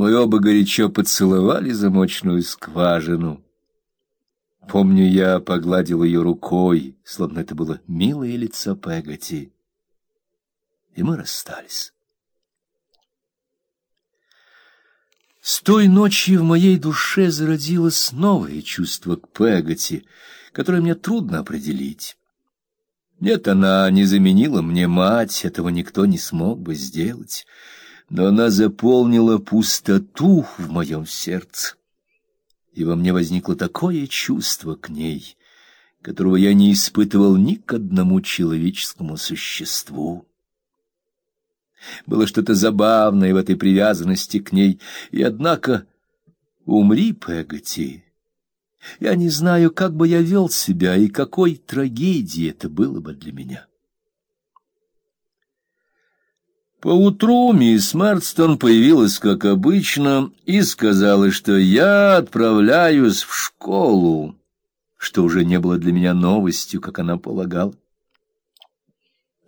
Мы оба горячо поцеловали замочную скважину. Помню, я погладил ее рукой, словно это было милое лицо Пегати. И мы расстались. С той ночи в моей душе зародилось новое чувство к Пегати, которое мне трудно определить. Нет, она не заменила мне мать, этого никто не смог бы сделать но она заполнила пустоту в моем сердце, и во мне возникло такое чувство к ней, которого я не испытывал ни к одному человеческому существу. Было что-то забавное в этой привязанности к ней, и однако умри, Пегати. Я не знаю, как бы я вел себя и какой трагедией это было бы для меня. Поутру мисс Марстон появилась, как обычно, и сказала, что я отправляюсь в школу, что уже не было для меня новостью, как она полагала.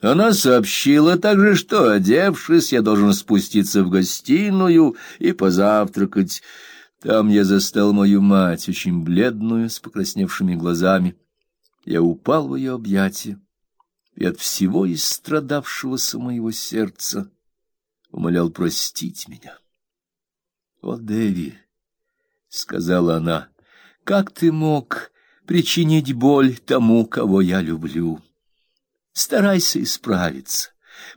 Она сообщила также, что, одевшись, я должен спуститься в гостиную и позавтракать. Там я застал мою мать, очень бледную, с покрасневшими глазами. Я упал в ее объятия и от всего истрадавшегося моего сердца умолял простить меня. — О, Дэви, — сказала она, — как ты мог причинить боль тому, кого я люблю? Старайся исправиться.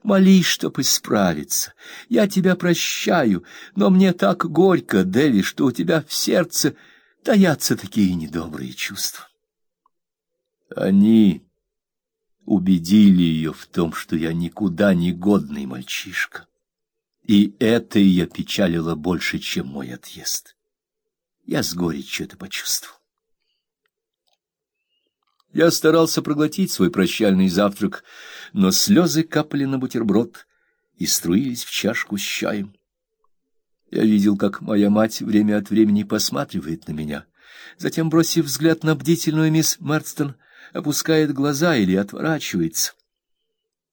Молись, чтоб исправиться. Я тебя прощаю, но мне так горько, Дэви, что у тебя в сердце таятся такие недобрые чувства. Они убедили ее в том, что я никуда не годный мальчишка. И это ее печалило больше, чем мой отъезд. Я с горечью это почувствовал. Я старался проглотить свой прощальный завтрак, но слезы капали на бутерброд и струились в чашку с чаем. Я видел, как моя мать время от времени посматривает на меня, затем, бросив взгляд на бдительную мисс Мерстон, опускает глаза или отворачивается.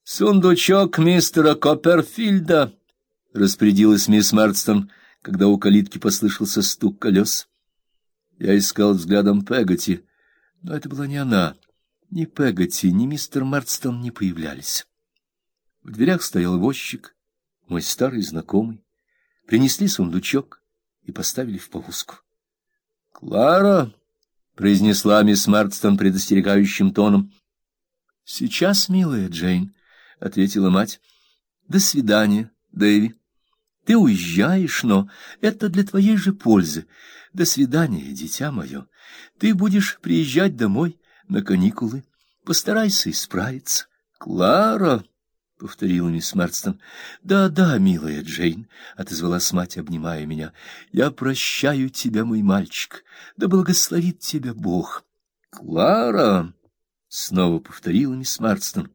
«Сундучок мистера Копперфильда!» — распорядилась мисс Марстон, когда у калитки послышался стук колес. Я искал взглядом Пегати, но это была не она. Ни Пегати, ни мистер Марстон не появлялись. В дверях стоял возчик, мой старый знакомый. Принесли сундучок и поставили в повозку. — Клара! — произнесла мисс Марстон предостерегающим тоном. — Сейчас, милая Джейн, — ответила мать. — До свидания, Дэви. Ты уезжаешь, но это для твоей же пользы. До свидания, дитя мое. Ты будешь приезжать домой на каникулы. Постарайся исправиться. — Клара! — повторила мисс Марстон. «Да, да, милая Джейн», — отозвалась мать, обнимая меня, — «я прощаю тебя, мой мальчик, да благословит тебя Бог». «Клара!» — снова повторила мисс Марстон.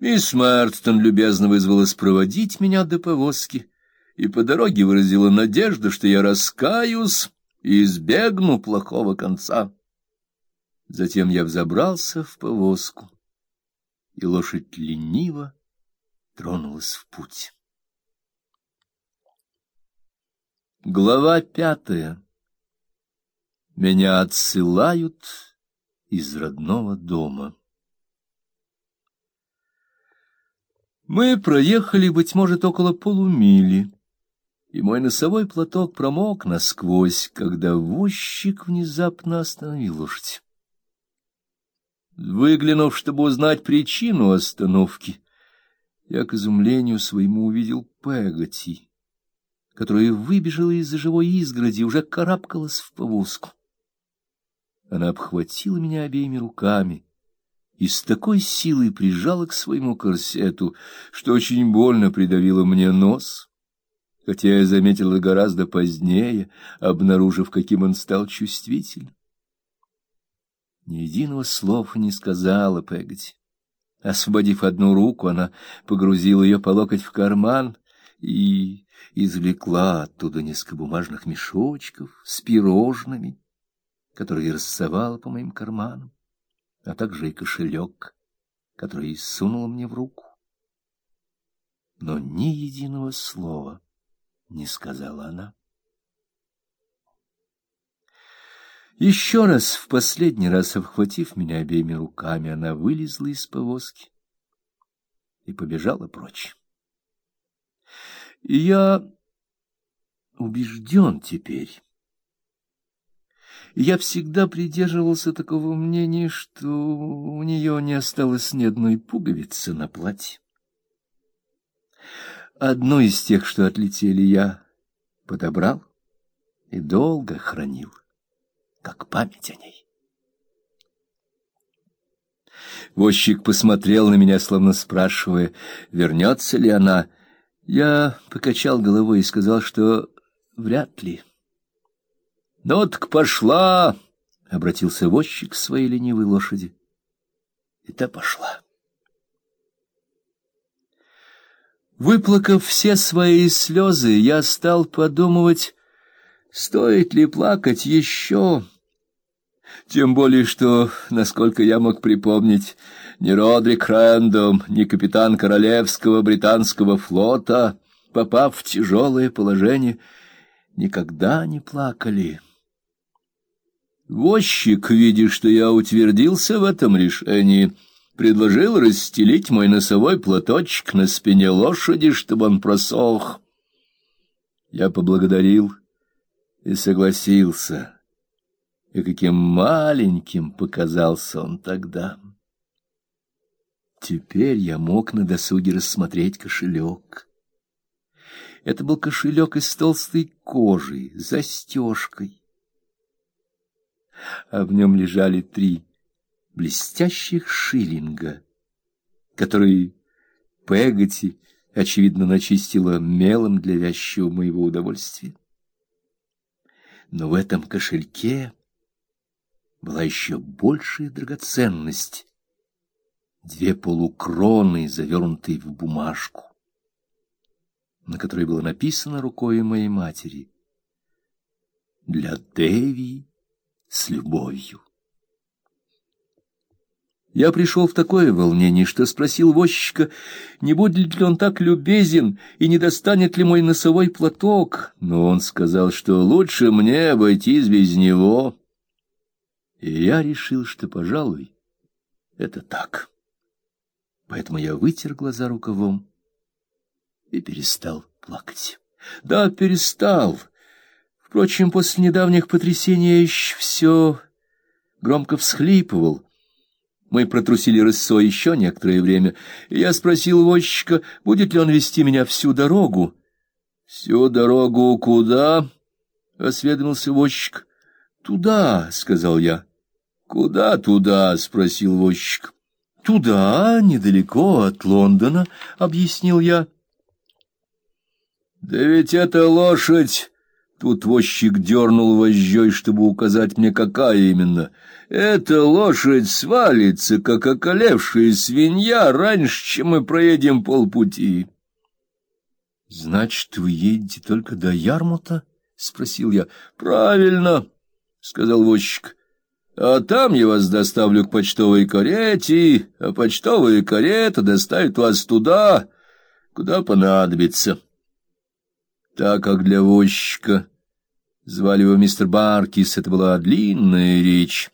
Мисс Марстон любезно вызвалась проводить меня до повозки и по дороге выразила надежду, что я раскаюсь и избегну плохого конца. Затем я взобрался в повозку и лошадь лениво тронулась в путь. Глава пятая. Меня отсылают из родного дома. Мы проехали, быть может, около полумили, и мой носовой платок промок насквозь, когда возчик внезапно остановил лошадь. Выглянув, чтобы узнать причину остановки, я к изумлению своему увидел Пегати, которая выбежала из-за живой изгороди и уже карабкалась в повозку. Она обхватила меня обеими руками и с такой силой прижала к своему корсету, что очень больно придавила мне нос, хотя я заметила гораздо позднее, обнаружив, каким он стал чувствительным. Ни единого слова не сказала Пегати. Освободив одну руку, она погрузила ее по локоть в карман и извлекла оттуда несколько бумажных мешочков с пирожными, которые рассовала по моим карманам, а также и кошелек, который сунула мне в руку. Но ни единого слова не сказала она. Еще раз, в последний раз обхватив меня обеими руками, она вылезла из повозки и побежала прочь. И я убежден теперь. Я всегда придерживался такого мнения, что у нее не осталось ни одной пуговицы на платье. Одну из тех, что отлетели, я подобрал и долго хранил как память о ней. Возчик посмотрел на меня, словно спрашивая, вернется ли она. Я покачал головой и сказал, что вряд ли. — Ну так пошла! — обратился возчик к своей ленивой лошади. И та пошла. Выплакав все свои слезы, я стал подумывать, стоит ли плакать еще. Тем более, что, насколько я мог припомнить, ни Родрик Рэндом, ни капитан Королевского британского флота, попав в тяжелое положение, никогда не плакали. Возчик, видя, что я утвердился в этом решении, предложил расстелить мой носовой платочек на спине лошади, чтобы он просох. Я поблагодарил и согласился и каким маленьким показался он тогда. Теперь я мог на досуге рассмотреть кошелек. Это был кошелек из толстой кожи, с застежкой. А в нем лежали три блестящих шиллинга, которые Пегати, очевидно, начистила мелом для вязчего моего удовольствия. Но в этом кошельке была еще большая драгоценность — две полукроны, завернутые в бумажку, на которой было написано рукой моей матери «Для Деви с любовью». Я пришел в такое волнение, что спросил возчика, не будет ли он так любезен и не достанет ли мой носовой платок, но он сказал, что лучше мне обойтись без него. И я решил, что, пожалуй, это так. Поэтому я вытер глаза рукавом и перестал плакать. Да, перестал. Впрочем, после недавних потрясений я еще все громко всхлипывал. Мы протрусили рысой еще некоторое время, и я спросил возчика, будет ли он вести меня всю дорогу. — Всю дорогу куда? — осведомился возчик. — Туда, — сказал я. Куда туда? спросил возчик. Туда, недалеко от Лондона, объяснил я. Да ведь это лошадь. Тут возчик дернул вожжой, чтобы указать мне, какая именно. Эта лошадь свалится, как околевшая свинья, раньше, чем мы проедем полпути. — Значит, вы едете только до Ярмута? — спросил я. — Правильно, — сказал возчик. А там я вас доставлю к почтовой карете, а почтовая карета доставит вас туда, куда понадобится. Так как для возчика звали его мистер Баркис, это была длинная речь.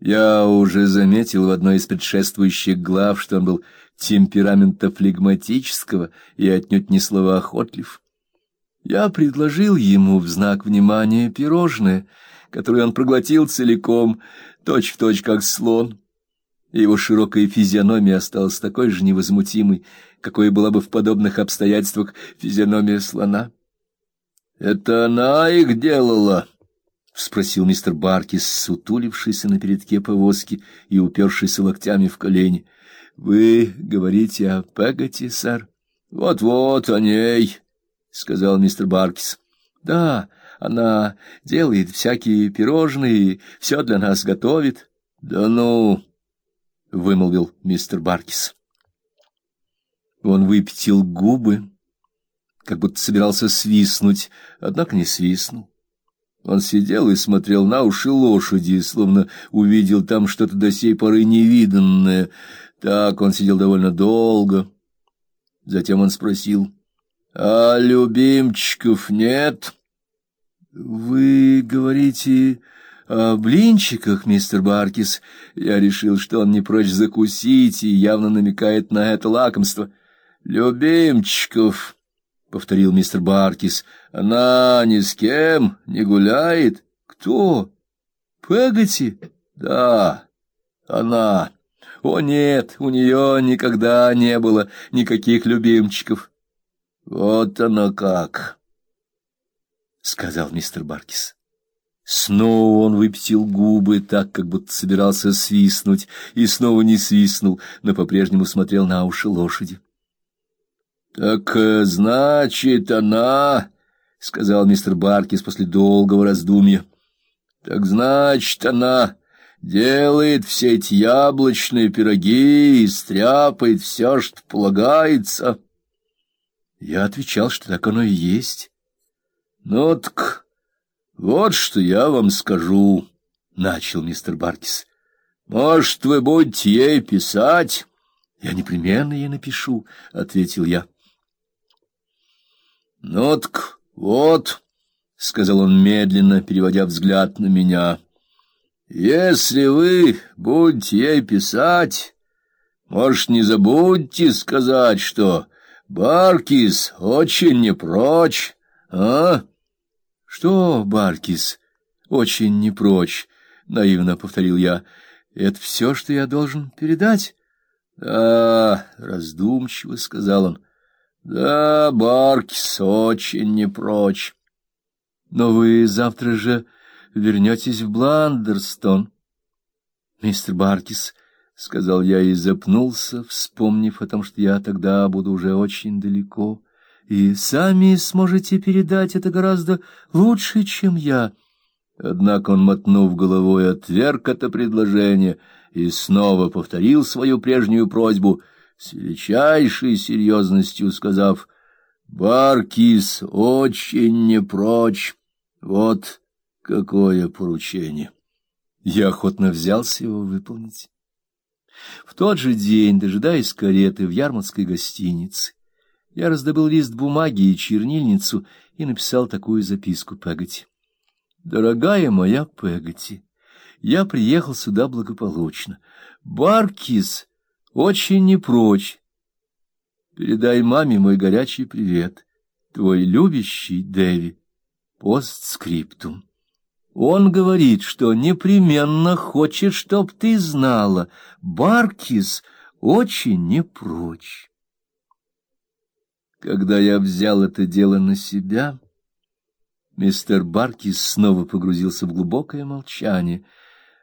Я уже заметил в одной из предшествующих глав, что он был темперамента флегматического и отнюдь не словоохотлив. Я предложил ему в знак внимания пирожное — которую он проглотил целиком, точь-в-точь точь как слон. Его широкая физиономия осталась такой же невозмутимой, какой была бы в подобных обстоятельствах физиономия слона. — Это она их делала? — спросил мистер Баркис, сутулившийся на передке повозки и упершийся локтями в колени. — Вы говорите о Пегати, сэр? Вот — Вот-вот о ней, — сказал мистер Баркис. — Да, — она делает всякие пирожные, все для нас готовит. — Да ну! — вымолвил мистер Баркис. Он выпятил губы, как будто собирался свистнуть, однако не свистнул. Он сидел и смотрел на уши лошади, словно увидел там что-то до сей поры невиданное. Так он сидел довольно долго. Затем он спросил, А любимчиков нет? Вы говорите о блинчиках, мистер Баркис. Я решил, что он не прочь закусить и явно намекает на это лакомство. Любимчиков, повторил мистер Баркис. Она ни с кем не гуляет. Кто? Пегати? Да, она. О нет, у нее никогда не было никаких любимчиков. Вот оно как, сказал мистер Баркис. Снова он выпятил губы так, как будто собирался свистнуть, и снова не свистнул, но по-прежнему смотрел на уши лошади. Так э, значит, она, сказал мистер Баркис после долгого раздумья. Так значит, она делает все эти яблочные пироги и стряпает все, что полагается. Я отвечал, что так оно и есть. Ну так вот что я вам скажу, начал мистер Баркис. Может, вы будете ей писать? Я непременно ей напишу, ответил я. Ну так вот, сказал он медленно, переводя взгляд на меня. Если вы будете ей писать, может, не забудьте сказать, что Баркис очень не прочь, а? Что, Баркис, очень не прочь, наивно повторил я. Это все, что я должен передать? Да, раздумчиво сказал он. Да, Баркис очень не прочь. Но вы завтра же вернетесь в Бландерстон. Мистер Баркис — сказал я и запнулся, вспомнив о том, что я тогда буду уже очень далеко, и сами сможете передать это гораздо лучше, чем я. Однако он, мотнув головой, отверг это предложение и снова повторил свою прежнюю просьбу, с величайшей серьезностью сказав, «Баркис очень не прочь. Вот какое поручение!» Я охотно взялся его выполнить. В тот же день, дожидаясь кареты в ярмарской гостинице, я раздобыл лист бумаги и чернильницу и написал такую записку Пегати. «Дорогая моя Пегати, я приехал сюда благополучно. Баркис очень не прочь. Передай маме мой горячий привет. Твой любящий Дэви. Постскриптум». Он говорит, что непременно хочет, чтоб ты знала, Баркис очень не прочь. Когда я взял это дело на себя, мистер Баркис снова погрузился в глубокое молчание,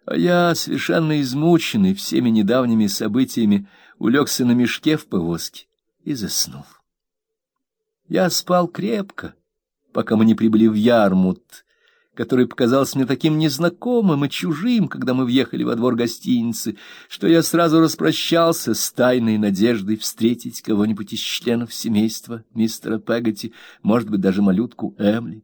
а я, совершенно измученный всеми недавними событиями, улегся на мешке в повозке и заснул. Я спал крепко, пока мы не прибыли в Ярмут, который показался мне таким незнакомым и чужим, когда мы въехали во двор гостиницы, что я сразу распрощался с тайной надеждой встретить кого-нибудь из членов семейства мистера Пегати, может быть, даже малютку Эмли.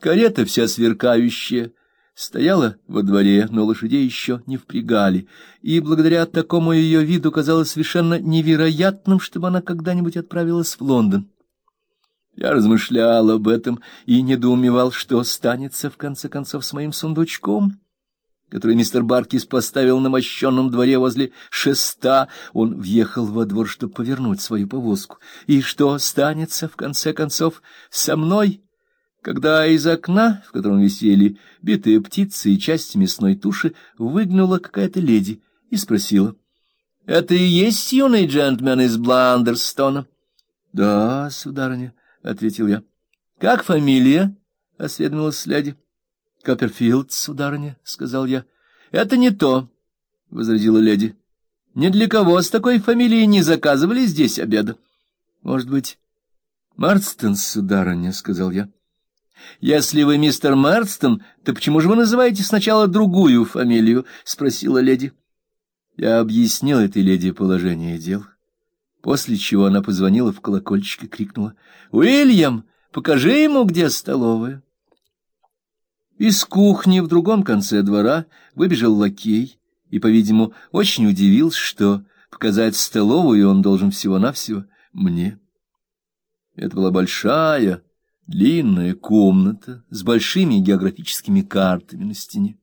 Карета вся сверкающая стояла во дворе, но лошадей еще не впрягали, и благодаря такому ее виду казалось совершенно невероятным, чтобы она когда-нибудь отправилась в Лондон. Я размышлял об этом и недоумевал, что станется в конце концов с моим сундучком, который мистер Баркис поставил на мощенном дворе возле шеста. Он въехал во двор, чтобы повернуть свою повозку. И что станется в конце концов со мной, когда из окна, в котором висели битые птицы и части мясной туши, выглянула какая-то леди и спросила: "Это и есть юный джентльмен из Бландерстона?" "Да, сударыня." — ответил я. — Как фамилия? — осведомилась леди. — Копперфилд, сударыня, — сказал я. — Это не то, — возразила леди. — Ни для кого с такой фамилией не заказывали здесь обеда. — Может быть, Марстон, сударыня, — сказал я. — Если вы мистер Марстон, то почему же вы называете сначала другую фамилию? — спросила леди. Я объяснил этой леди положение дел. — После чего она позвонила в колокольчик и крикнула. — Уильям, покажи ему, где столовая. Из кухни в другом конце двора выбежал лакей и, по-видимому, очень удивился, что показать столовую он должен всего-навсего мне. Это была большая, длинная комната с большими географическими картами на стене.